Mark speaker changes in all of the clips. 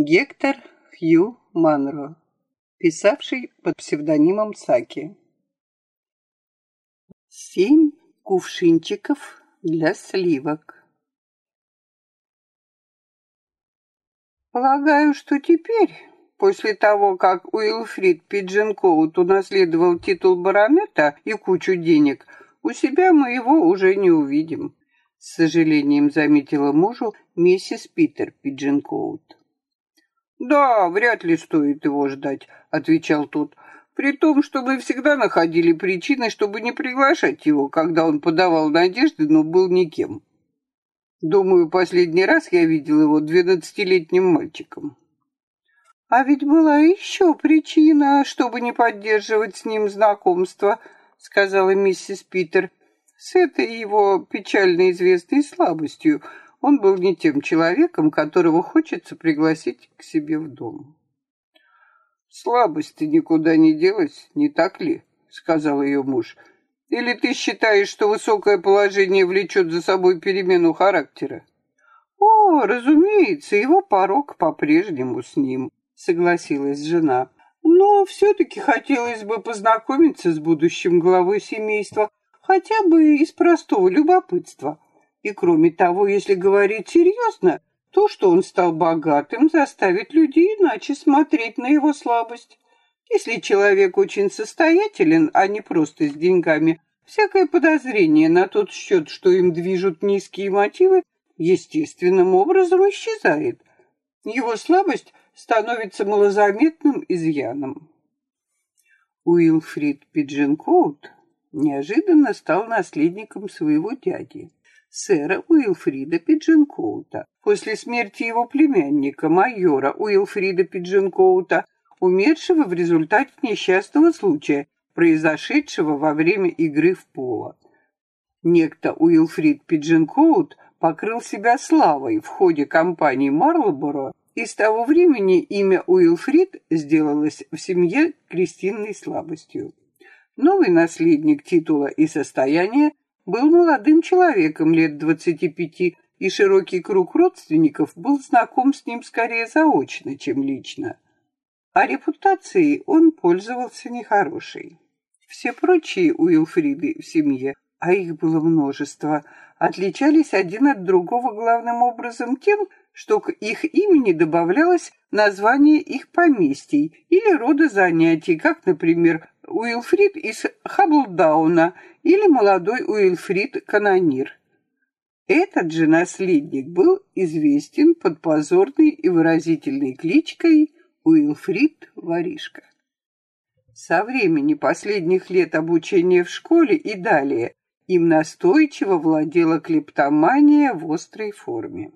Speaker 1: Гектор Хью Манро, писавший под псевдонимом Саки. Семь кувшинчиков для сливок. Полагаю, что теперь, после того, как Уилфрид Пиджинкоут унаследовал титул баронета и кучу денег, у себя мы его уже не увидим, с сожалением заметила мужу миссис Питер Пиджинкоут. «Да, вряд ли стоит его ждать», — отвечал тот. «При том, что мы всегда находили причины, чтобы не приглашать его, когда он подавал надежды, но был никем. Думаю, последний раз я видел его двенадцатилетним мальчиком». «А ведь была еще причина, чтобы не поддерживать с ним знакомство», — сказала миссис Питер. «С этой его печально известной слабостью». Он был не тем человеком, которого хочется пригласить к себе в дом. «Слабость-то никуда не делась, не так ли?» — сказал ее муж. «Или ты считаешь, что высокое положение влечет за собой перемену характера?» «О, разумеется, его порог по-прежнему с ним», — согласилась жена. «Но все-таки хотелось бы познакомиться с будущим главой семейства, хотя бы из простого любопытства. И кроме того, если говорить серьезно, то, что он стал богатым, заставит людей иначе смотреть на его слабость. Если человек очень состоятелен, а не просто с деньгами, всякое подозрение на тот счет, что им движут низкие мотивы, естественным образом исчезает. Его слабость становится малозаметным изъяном. Уилфрид Пиджинкоут неожиданно стал наследником своего дяди сэра Уилфрида Пиджинкоута. После смерти его племянника, майора Уилфрида Пиджинкоута, умершего в результате несчастного случая, произошедшего во время игры в поло. Некто Уилфрид Пиджинкоут покрыл себя славой в ходе кампании Марлборо, и с того времени имя Уилфрид сделалось в семье крестинной слабостью. Новый наследник титула и состояния был молодым человеком лет двадцати пяти, и широкий круг родственников был знаком с ним скорее заочно, чем лично. А репутацией он пользовался нехорошей. Все прочие Уилфриды в семье, а их было множество, отличались один от другого главным образом тем, что к их имени добавлялось название их поместий или рода занятий, как, например, Уилфрид из Хаблдауна или молодой Уилфрид Канонир. Этот же наследник был известен под позорной и выразительной кличкой Уилфрид Воришка. Со времени последних лет обучения в школе и далее им настойчиво владела клептомания в острой форме.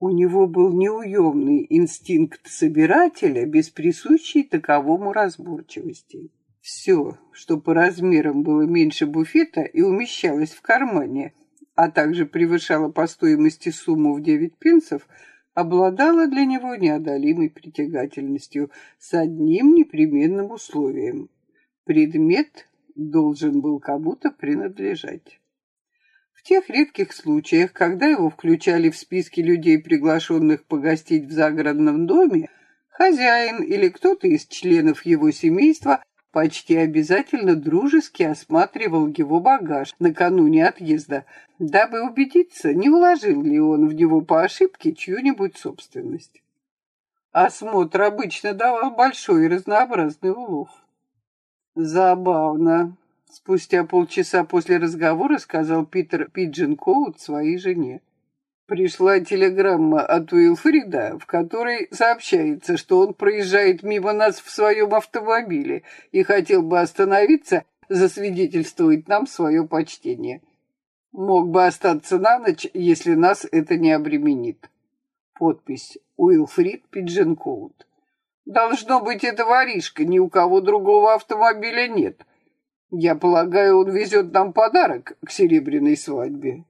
Speaker 1: У него был неуемный инстинкт собирателя без присущей таковому разборчивости. Все, что по размерам было меньше буфета и умещалось в кармане, а также превышало по стоимости сумму в 9 пенсов, обладало для него неодолимой притягательностью с одним непременным условием. Предмет должен был кому-то принадлежать. В тех редких случаях, когда его включали в списки людей, приглашенных погостить в загородном доме, хозяин или кто-то из членов его семейства почти обязательно дружески осматривал его багаж накануне отъезда, дабы убедиться, не вложил ли он в него по ошибке чью-нибудь собственность. Осмотр обычно давал большой и разнообразный улов. Забавно, Спустя полчаса после разговора сказал Питер Пиджин Коут своей жене. Пришла телеграмма от Уилфрида, в которой сообщается, что он проезжает мимо нас в своем автомобиле и хотел бы остановиться, засвидетельствовать нам свое почтение. Мог бы остаться на ночь, если нас это не обременит. Подпись Уилфрид Пиджинкоут. Должно быть, это воришка, ни у кого другого автомобиля нет. Я полагаю, он везет нам подарок к серебряной свадьбе.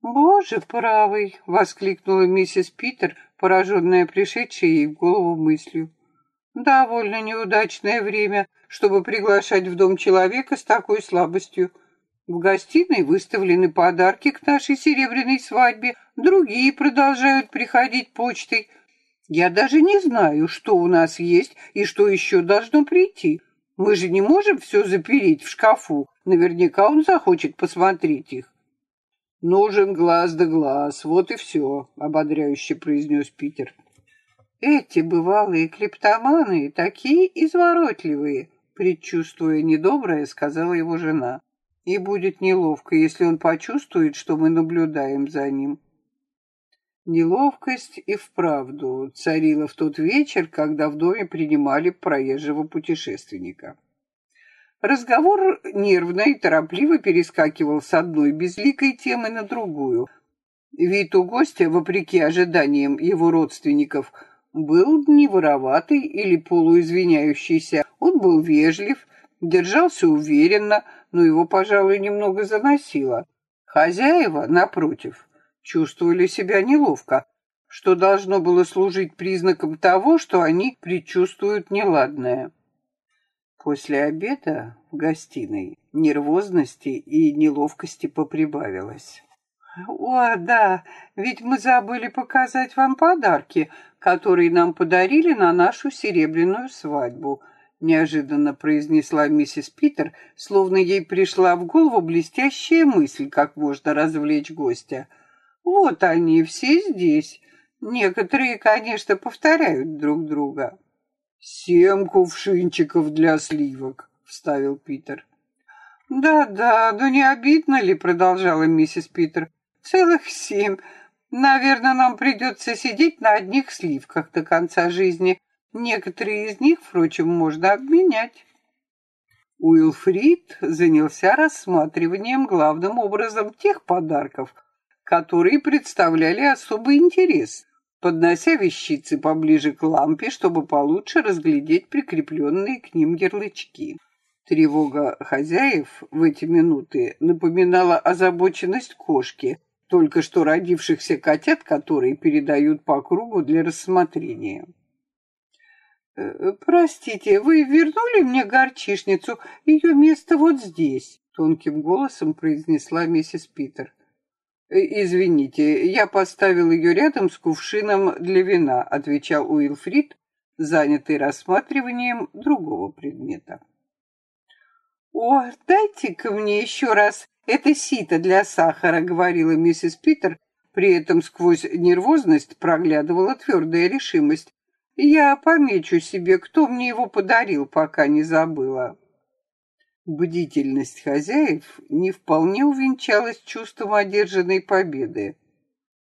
Speaker 1: «Боже правый!» — воскликнула миссис Питер, пораженная пришедшей ей в голову мыслью. «Довольно неудачное время, чтобы приглашать в дом человека с такой слабостью. В гостиной выставлены подарки к нашей серебряной свадьбе, другие продолжают приходить почтой. Я даже не знаю, что у нас есть и что еще должно прийти. Мы же не можем все запереть в шкафу. Наверняка он захочет посмотреть их. Нужен глаз да глаз, вот и все, ободряюще произнес Питер. Эти бывалые клептоманы такие изворотливые, предчувствуя недоброе, сказала его жена. И будет неловко, если он почувствует, что мы наблюдаем за ним. Неловкость и вправду царила в тот вечер, когда в доме принимали проезжего путешественника. Разговор нервно и торопливо перескакивал с одной безликой темы на другую. Вид у гостя, вопреки ожиданиям его родственников, был не вороватый или полуизвиняющийся. Он был вежлив, держался уверенно, но его, пожалуй, немного заносило. Хозяева, напротив, чувствовали себя неловко, что должно было служить признаком того, что они предчувствуют неладное. После обеда в гостиной нервозности и неловкости поприбавилось. «О, да, ведь мы забыли показать вам подарки, которые нам подарили на нашу серебряную свадьбу», неожиданно произнесла миссис Питер, словно ей пришла в голову блестящая мысль, как можно развлечь гостя – вот они все здесь. Некоторые, конечно, повторяют друг друга. «Семь кувшинчиков для сливок», — вставил Питер. «Да-да, но не обидно ли?» — продолжала миссис Питер. «Целых семь. Наверное, нам придется сидеть на одних сливках до конца жизни. Некоторые из них, впрочем, можно обменять». Уилфрид занялся рассматриванием главным образом тех подарков, которые представляли особый интерес, поднося вещицы поближе к лампе, чтобы получше разглядеть прикрепленные к ним ярлычки. Тревога хозяев в эти минуты напоминала озабоченность кошки, только что родившихся котят, которые передают по кругу для рассмотрения. «Э, «Простите, вы вернули мне горчишницу? Ее место вот здесь», — тонким голосом произнесла миссис Питер. Э, «Извините, я поставил ее рядом с кувшином для вина», отвечал Уилфрид, занятый рассматриванием другого предмета. «О, дайте-ка мне еще раз это сито для сахара», говорила миссис Питер, при этом сквозь нервозность проглядывала твердая решимость. «Я помечу себе, кто мне его подарил, пока не забыла». Бдительность хозяев не вполне увенчалась чувством одержанной победы.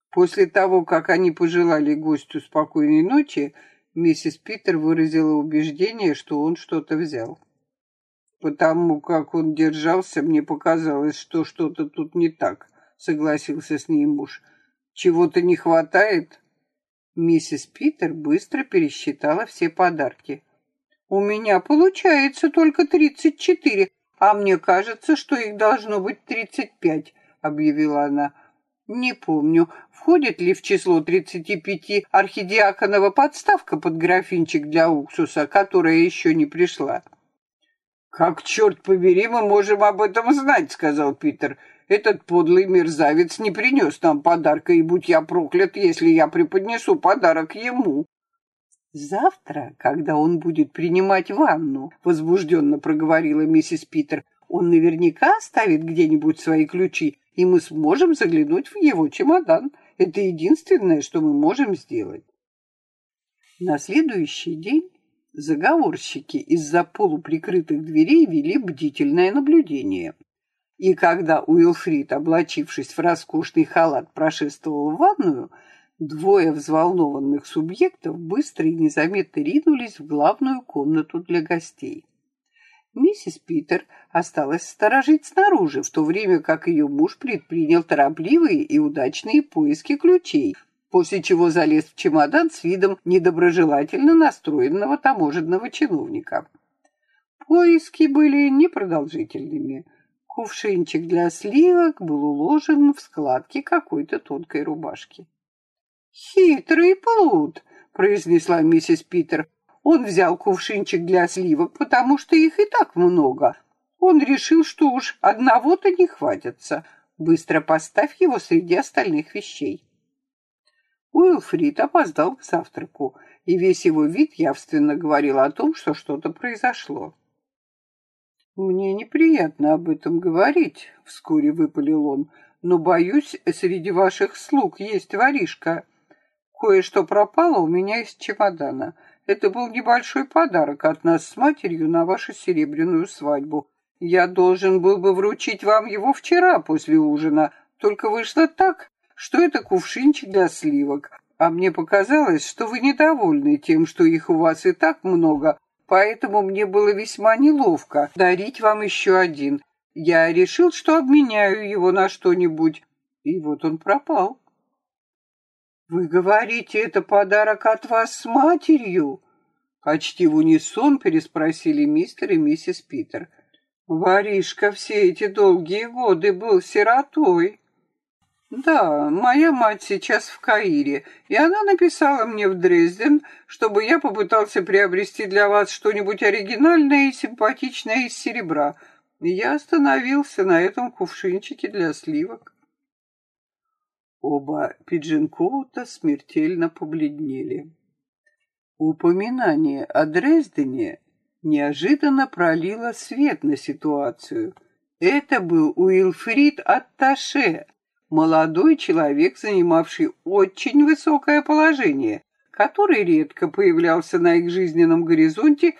Speaker 1: После того, как они пожелали гостю спокойной ночи, миссис Питер выразила убеждение, что он что-то взял. Потому как он держался, мне показалось, что что-то тут не так, согласился с ней муж. Чего-то не хватает? Миссис Питер быстро пересчитала все подарки. У меня получается только тридцать четыре, а мне кажется, что их должно быть тридцать пять, объявила она. Не помню, входит ли в число тридцати пяти архидиаконова подставка под графинчик для уксуса, которая еще не пришла. «Как, черт побери, мы можем об этом знать», — сказал Питер. «Этот подлый мерзавец не принес нам подарка, и будь я проклят, если я преподнесу подарок ему». «Завтра, когда он будет принимать ванну», — возбужденно проговорила миссис Питер, «он наверняка оставит где-нибудь свои ключи, и мы сможем заглянуть в его чемодан. Это единственное, что мы можем сделать». На следующий день заговорщики из-за полуприкрытых дверей вели бдительное наблюдение. И когда Уилфрид, облачившись в роскошный халат, прошествовал в ванную, Двое взволнованных субъектов быстро и незаметно ринулись в главную комнату для гостей. Миссис Питер осталась сторожить снаружи, в то время как ее муж предпринял торопливые и удачные поиски ключей, после чего залез в чемодан с видом недоброжелательно настроенного таможенного чиновника. Поиски были непродолжительными. Кувшинчик для сливок был уложен в складки какой-то тонкой рубашки. «Хитрый плут», — произнесла миссис Питер. «Он взял кувшинчик для сливок, потому что их и так много. Он решил, что уж одного-то не хватится. Быстро поставь его среди остальных вещей». Уилфрид опоздал к завтраку, и весь его вид явственно говорил о том, что что-то произошло. «Мне неприятно об этом говорить», — вскоре выпалил он, «но, боюсь, среди ваших слуг есть воришка. Кое-что пропало у меня из чемодана. Это был небольшой подарок от нас с матерью на вашу серебряную свадьбу. Я должен был бы вручить вам его вчера после ужина, только вышло так, что это кувшинчик для сливок, а мне показалось, что вы недовольны тем, что их у вас и так много, поэтому мне было весьма неловко дарить вам еще один. Я решил, что обменяю его на что-нибудь, и вот он пропал. «Вы говорите, это подарок от вас с матерью?» Почти в унисон переспросили мистер и миссис Питер. Воришка все эти долгие годы был сиротой. Да, моя мать сейчас в Каире, и она написала мне в Дрезден, чтобы я попытался приобрести для вас что-нибудь оригинальное и симпатичное из серебра. Я остановился на этом кувшинчике для сливок. Оба Пиджинкоута смертельно побледнели. Упоминание о Дрездене неожиданно пролило свет на ситуацию. Это был Уилфрид Атташе, молодой человек, занимавший очень высокое положение, который редко появлялся на их жизненном горизонте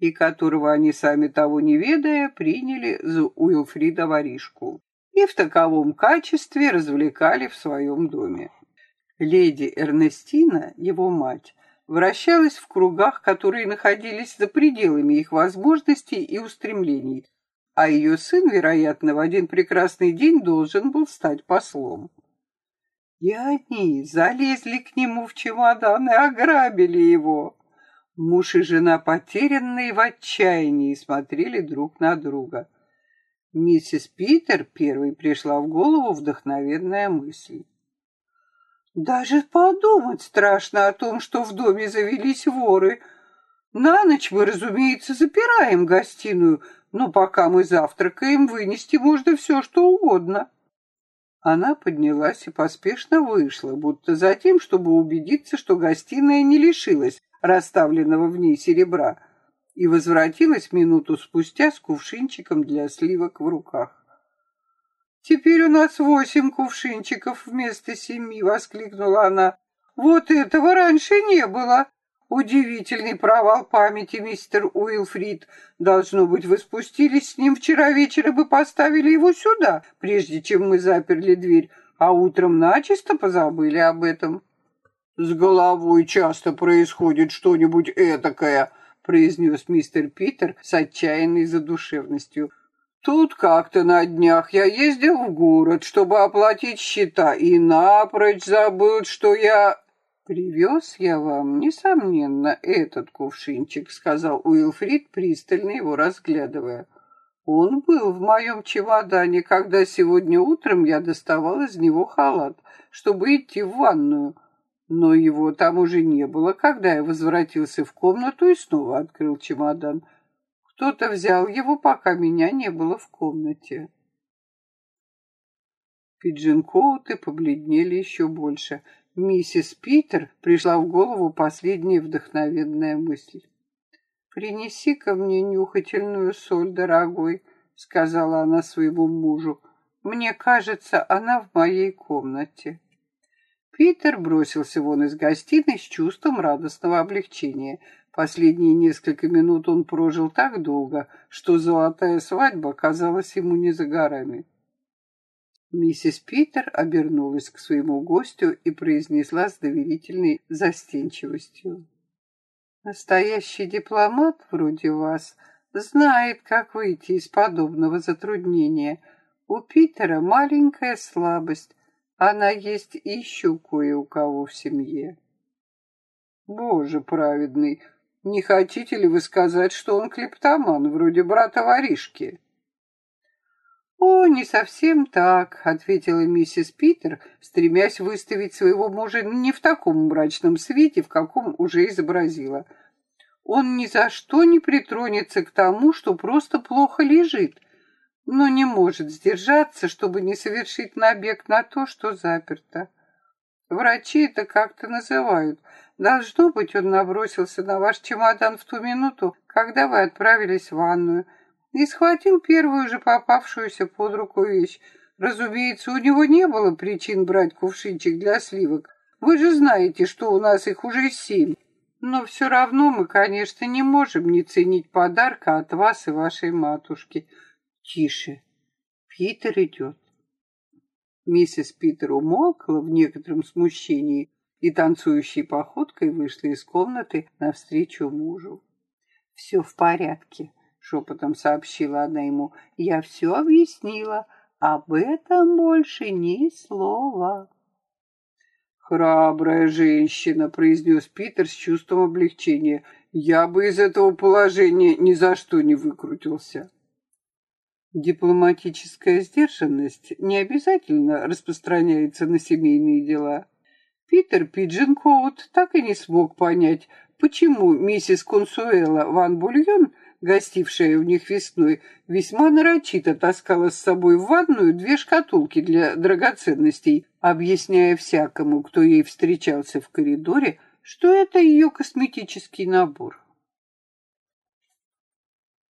Speaker 1: и которого они, сами того не ведая, приняли за Уилфрида воришку и в таковом качестве развлекали в своем доме. Леди Эрнестина, его мать, вращалась в кругах, которые находились за пределами их возможностей и устремлений, а ее сын, вероятно, в один прекрасный день должен был стать послом. И они залезли к нему в чемодан и ограбили его. Муж и жена, потерянные в отчаянии, смотрели друг на друга. Миссис Питер первой пришла в голову вдохновенная мысль. Даже подумать страшно о том, что в доме завелись воры. На ночь мы, разумеется, запираем гостиную, но пока мы завтракаем, вынести можно все, что угодно. Она поднялась и поспешно вышла, будто за тем, чтобы убедиться, что гостиная не лишилась расставленного в ней серебра, и возвратилась минуту спустя с кувшинчиком для сливок в руках. «Теперь у нас восемь кувшинчиков вместо семи!» — воскликнула она. «Вот этого раньше не было!» Удивительный провал памяти, мистер Уилфрид. Должно быть, вы спустились с ним вчера вечером и поставили его сюда, прежде чем мы заперли дверь, а утром начисто позабыли об этом. С головой часто происходит что-нибудь этакое, произнес мистер Питер с отчаянной задушевностью. Тут как-то на днях я ездил в город, чтобы оплатить счета, и напрочь забыл, что я... «Привез я вам, несомненно, этот кувшинчик», — сказал Уилфрид, пристально его разглядывая. «Он был в моем чемодане, когда сегодня утром я доставал из него халат, чтобы идти в ванную. Но его там уже не было, когда я возвратился в комнату и снова открыл чемодан. Кто-то взял его, пока меня не было в комнате. Пиджинкоуты побледнели еще больше. Миссис Питер пришла в голову последняя вдохновенная мысль. «Принеси ко мне нюхательную соль, дорогой», — сказала она своему мужу. «Мне кажется, она в моей комнате». Питер бросился вон из гостиной с чувством радостного облегчения. Последние несколько минут он прожил так долго, что золотая свадьба казалась ему не за горами. Миссис Питер обернулась к своему гостю и произнесла с доверительной застенчивостью. «Настоящий дипломат вроде вас знает, как выйти из подобного затруднения. У Питера маленькая слабость, она есть еще кое у кого в семье». «Боже праведный!» Не хотите ли вы сказать, что он клептоман, вроде брата воришки?» «О, не совсем так», — ответила миссис Питер, стремясь выставить своего мужа не в таком мрачном свете, в каком уже изобразила. «Он ни за что не притронется к тому, что просто плохо лежит, но не может сдержаться, чтобы не совершить набег на то, что заперто. Врачи это как-то называют. Должно быть, он набросился на ваш чемодан в ту минуту, когда вы отправились в ванную, и схватил первую же попавшуюся под руку вещь. Разумеется, у него не было причин брать кувшинчик для сливок. Вы же знаете, что у нас их уже семь. Но все равно мы, конечно, не можем не ценить подарка от вас и вашей матушки. Тише. Питер идет. Миссис Питер умолкла в некотором смущении и танцующей походкой вышла из комнаты навстречу мужу. «Все в порядке», — шепотом сообщила она ему. «Я все объяснила. Об этом больше ни слова».
Speaker 2: «Храбрая женщина», — произнес Питер с чувством облегчения. «Я бы из этого положения ни за что не выкрутился».
Speaker 1: Дипломатическая сдержанность не обязательно распространяется на семейные дела. Питер Пиджинкоут так и не смог понять, почему миссис Консуэла Ван Бульон, гостившая у них весной, весьма нарочито таскала с собой в ванную две шкатулки для драгоценностей, объясняя всякому, кто ей встречался в коридоре, что это ее косметический набор.